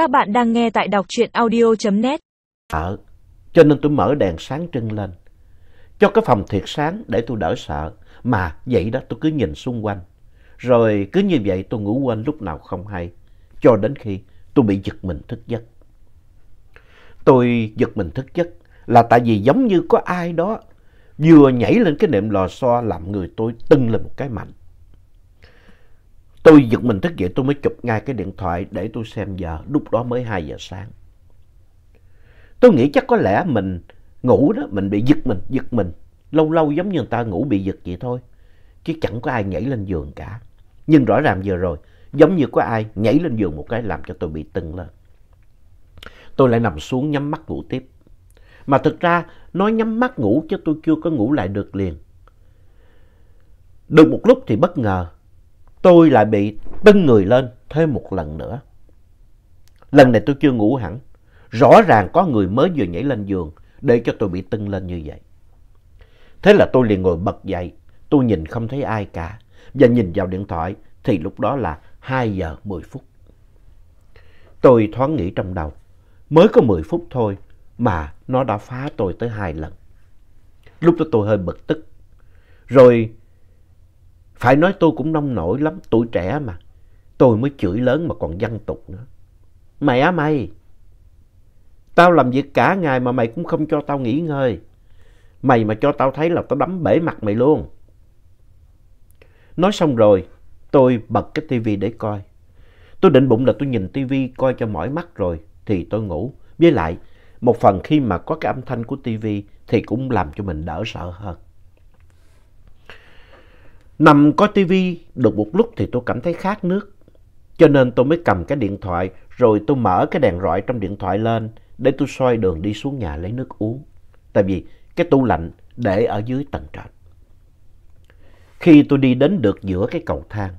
Các bạn đang nghe tại đọc truyện audio.net. Sợ, cho nên tôi mở đèn sáng trưng lên. Cho cái phòng thiệt sáng để tôi đỡ sợ. Mà vậy đó tôi cứ nhìn xung quanh. Rồi cứ như vậy tôi ngủ quên lúc nào không hay. Cho đến khi tôi bị giật mình thức giấc. Tôi giật mình thức giấc là tại vì giống như có ai đó vừa nhảy lên cái nệm lò xo làm người tôi tưng lên một cái mạnh. Tôi giật mình thức dậy tôi mới chụp ngay cái điện thoại để tôi xem giờ, lúc đó mới 2 giờ sáng. Tôi nghĩ chắc có lẽ mình ngủ đó, mình bị giật mình, giật mình. Lâu lâu giống như người ta ngủ bị giật vậy thôi. Chứ chẳng có ai nhảy lên giường cả. Nhưng rõ ràng vừa rồi, giống như có ai nhảy lên giường một cái làm cho tôi bị tưng lên. Tôi lại nằm xuống nhắm mắt ngủ tiếp. Mà thực ra nói nhắm mắt ngủ chứ tôi chưa có ngủ lại được liền. Được một lúc thì bất ngờ tôi lại bị tưng người lên thêm một lần nữa. Lần này tôi chưa ngủ hẳn. Rõ ràng có người mới vừa nhảy lên giường để cho tôi bị tưng lên như vậy. Thế là tôi liền ngồi bật dậy. Tôi nhìn không thấy ai cả. Và nhìn vào điện thoại thì lúc đó là 2 giờ 10 phút. Tôi thoáng nghĩ trong đầu. Mới có 10 phút thôi mà nó đã phá tôi tới hai lần. Lúc đó tôi hơi bực tức. Rồi phải nói tôi cũng nông nổi lắm, tuổi trẻ mà. Tôi mới chửi lớn mà còn văn tục nữa. Mẹ á mày! Tao làm việc cả ngày mà mày cũng không cho tao nghỉ ngơi. Mày mà cho tao thấy là tao đấm bể mặt mày luôn. Nói xong rồi, tôi bật cái tivi để coi. Tôi định bụng là tôi nhìn tivi coi cho mỏi mắt rồi thì tôi ngủ. Với lại, một phần khi mà có cái âm thanh của tivi thì cũng làm cho mình đỡ sợ hơn. Nằm coi tivi được một lúc thì tôi cảm thấy khát nước. Cho nên tôi mới cầm cái điện thoại rồi tôi mở cái đèn rọi trong điện thoại lên để tôi soi đường đi xuống nhà lấy nước uống. Tại vì cái tủ lạnh để ở dưới tầng trệt. Khi tôi đi đến được giữa cái cầu thang,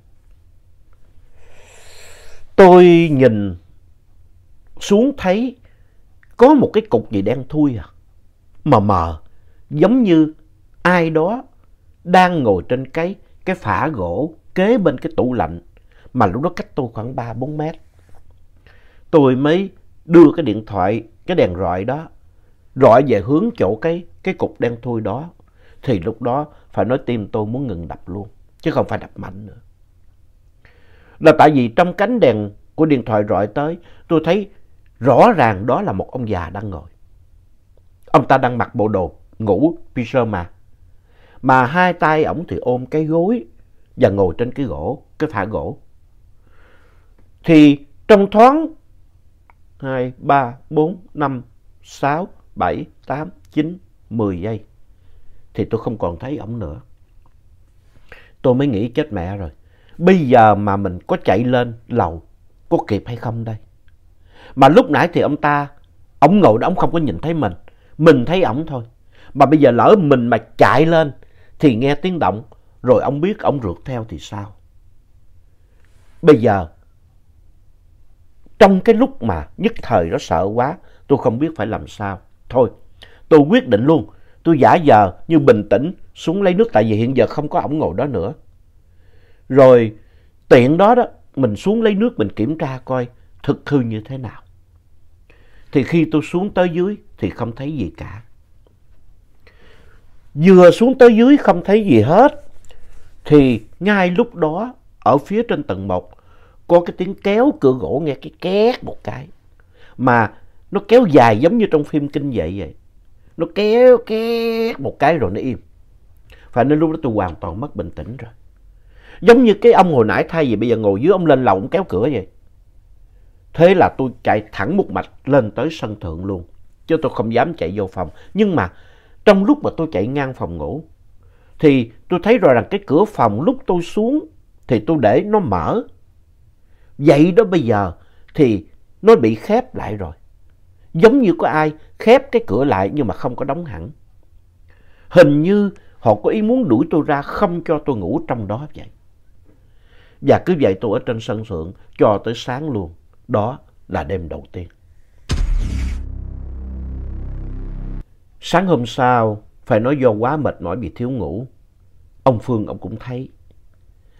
tôi nhìn xuống thấy có một cái cục gì đen thui à, mờ mờ, giống như ai đó đang ngồi trên cái cái phả gỗ kế bên cái tủ lạnh mà lúc đó cách tôi khoảng 3-4 mét. Tôi mới đưa cái điện thoại, cái đèn rọi đó, rọi về hướng chỗ cái, cái cục đen thui đó. Thì lúc đó phải nói tim tôi muốn ngừng đập luôn, chứ không phải đập mạnh nữa. Là tại vì trong cánh đèn của điện thoại rọi tới, tôi thấy rõ ràng đó là một ông già đang ngồi. Ông ta đang mặc bộ đồ ngủ pyjama mà hai tay ổng thì ôm cái gối và ngồi trên cái gỗ, cái thả gỗ. Thì trong thoáng 2, 3, 4, 5, 6, 7, 8, 9, 10 giây thì tôi không còn thấy ổng nữa. Tôi mới nghĩ chết mẹ rồi. Bây giờ mà mình có chạy lên lầu có kịp hay không đây? Mà lúc nãy thì ông ta, ổng ngồi đó ổng không có nhìn thấy mình. Mình thấy ổng thôi. Mà bây giờ lỡ mình mà chạy lên thì nghe tiếng động, rồi ông biết ông rượt theo thì sao? Bây giờ, trong cái lúc mà nhất thời nó sợ quá, tôi không biết phải làm sao. Thôi, tôi quyết định luôn, tôi giả giờ như bình tĩnh xuống lấy nước tại vì hiện giờ không có ổng ngồi đó nữa. Rồi tiện đó đó, mình xuống lấy nước mình kiểm tra coi thực hư như thế nào. Thì khi tôi xuống tới dưới thì không thấy gì cả. Vừa xuống tới dưới không thấy gì hết. Thì ngay lúc đó, ở phía trên tầng 1, có cái tiếng kéo cửa gỗ nghe cái két một cái. Mà nó kéo dài giống như trong phim kinh vậy vậy. Nó kéo két một cái rồi nó im. và nên lúc đó tôi hoàn toàn mất bình tĩnh rồi. Giống như cái ông hồi nãy thay vì bây giờ ngồi dưới ông lên lầu ông kéo cửa vậy. Thế là tôi chạy thẳng một mạch lên tới sân thượng luôn. Chứ tôi không dám chạy vô phòng. Nhưng mà trong lúc mà tôi chạy ngang phòng ngủ, thì tôi thấy rồi rằng cái cửa phòng lúc tôi xuống thì tôi để nó mở. Vậy đó bây giờ thì nó bị khép lại rồi. Giống như có ai khép cái cửa lại nhưng mà không có đóng hẳn. Hình như họ có ý muốn đuổi tôi ra không cho tôi ngủ trong đó vậy. Và cứ vậy tôi ở trên sân thượng cho tới sáng luôn. Đó là đêm đầu tiên. Sáng hôm sau, phải nói do quá mệt mỏi vì thiếu ngủ. Ông Phương ông cũng thấy.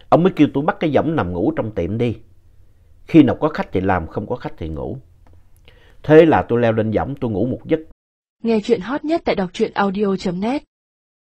Ông mới kêu tôi bắt cái giỏng nằm ngủ trong tiệm đi. Khi nào có khách thì làm, không có khách thì ngủ. Thế là tôi leo lên võng tôi ngủ một giấc Nghe chuyện hot nhất tại đọc truyện audio.net